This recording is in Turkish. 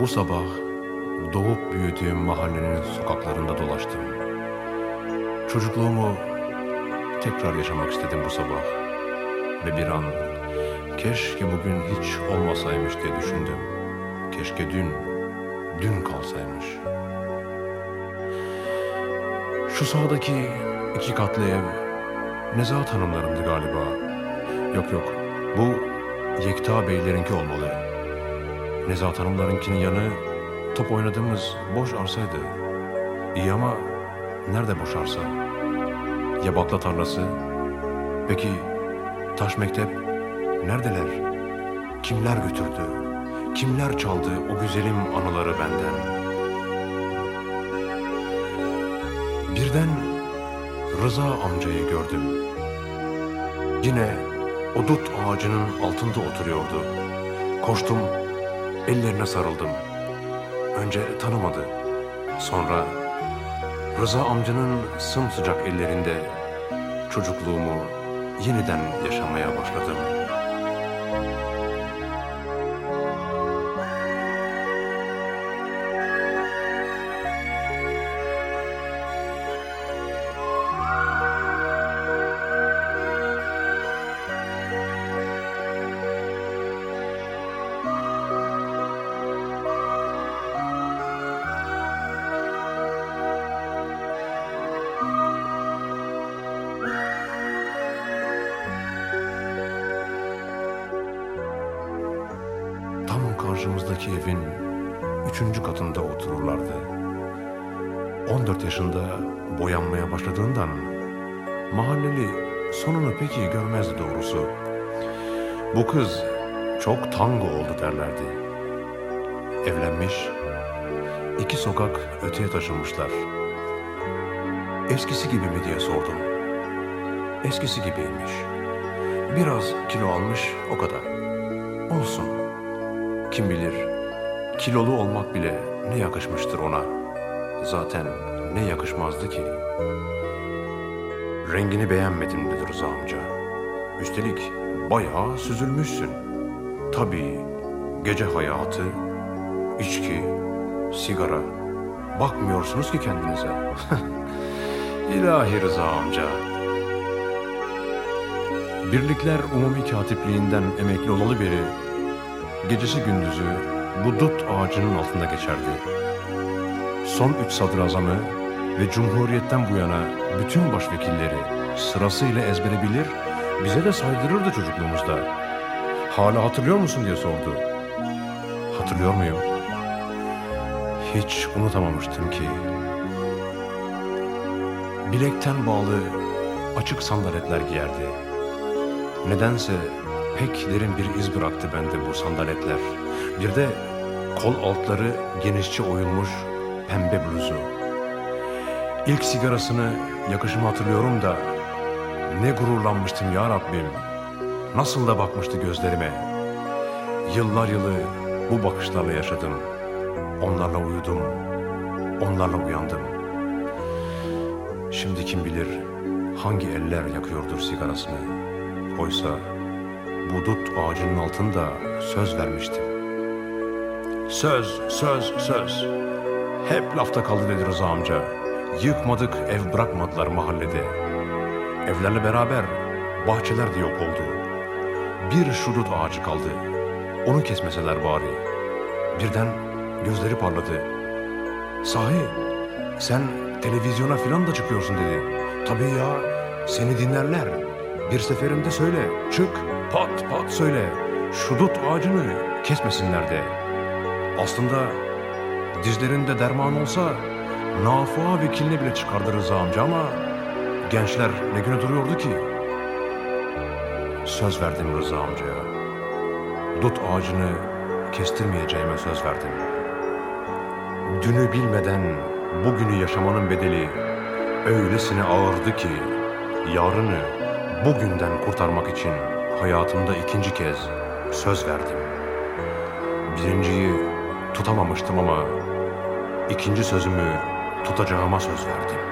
Bu sabah doğup büyüdüğüm mahallenin sokaklarında dolaştım. Çocukluğumu tekrar yaşamak istedim bu sabah. Ve bir an keşke bugün hiç olmasaymış diye düşündüm. Keşke dün, dün kalsaymış. Şu sağdaki iki katlı ev Nezahat Hanımlarındı galiba. Yok yok, bu Yekta Beylerinki olmalı. Nezahat Hanımlarınkinin yanı top oynadığımız boş arsaydı. İyi ama nerede boş arsa? Ya bakla tarlası? Peki taş mektep neredeler? Kimler götürdü? Kimler çaldı o güzelim anıları benden? Birden Rıza amcayı gördüm. Yine o dut ağacının altında oturuyordu. Koştum, ellerine sarıldım. Önce tanımadı. Sonra Rıza amcanın sımsıcak ellerinde çocukluğumu yeniden yaşamaya başladım. Karşımızdaki evin üçüncü katında otururlardı. 14 yaşında boyanmaya başladığından mahalleli sonunu pek iyi görmezdi doğrusu. Bu kız çok tango oldu derlerdi. Evlenmiş, iki sokak öteye taşınmışlar. Eskisi gibi mi diye sordum. Eskisi gibiymiş. Biraz kilo almış o kadar. Olsun. Kim bilir kilolu olmak bile ne yakışmıştır ona. Zaten ne yakışmazdı ki. Rengini beğenmedim dedi Rıza amca. Üstelik bayağı süzülmüşsün. Tabii gece hayatı, içki, sigara. Bakmıyorsunuz ki kendinize. İlahi Rıza amca. Birlikler Umumi Katipliğinden emekli olalı beri gecesi gündüzü bu dut ağacının altında geçerdi. Son üç sadrazamı ve Cumhuriyet'ten bu yana bütün başvekilleri sırasıyla ezbere bilir, bize de saydırırdı çocukluğumuzda. Hala hatırlıyor musun diye sordu. Hatırlıyor muyum? Hiç unutamamıştım ki. Bilekten bağlı açık sandaletler giyerdi. Nedense pek derin bir iz bıraktı bende bu sandaletler. Bir de kol altları genişçe oyulmuş pembe bluzu. İlk sigarasını yakışımı hatırlıyorum da ne gururlanmıştım ya Rabbim. Nasıl da bakmıştı gözlerime. Yıllar yılı bu bakışlarla yaşadım. Onlarla uyudum. Onlarla uyandım. Şimdi kim bilir hangi eller yakıyordur sigarasını. Oysa bu dut ağacının altında söz vermiştim. Söz, söz, söz. Hep lafta kaldı dedi Rıza amca. Yıkmadık, ev bırakmadılar mahallede. Evlerle beraber bahçeler de yok oldu. Bir şu dut ağacı kaldı. Onu kesmeseler bari. Birden gözleri parladı. Sahi sen televizyona filan da çıkıyorsun dedi. Tabii ya seni dinlerler. Bir seferinde söyle çık pat pat söyle. Şu dut ağacını kesmesinler de. Aslında dizlerinde derman olsa nafıa vekiline bile çıkardı Rıza amca ama gençler ne güne duruyordu ki? Söz verdim Rıza amcaya. Dut ağacını kestirmeyeceğime söz verdim. Dünü bilmeden bugünü yaşamanın bedeli öylesine ağırdı ki yarını bugünden kurtarmak için hayatımda ikinci kez söz verdim. Birinciyi tutamamıştım ama ikinci sözümü tutacağıma söz verdim.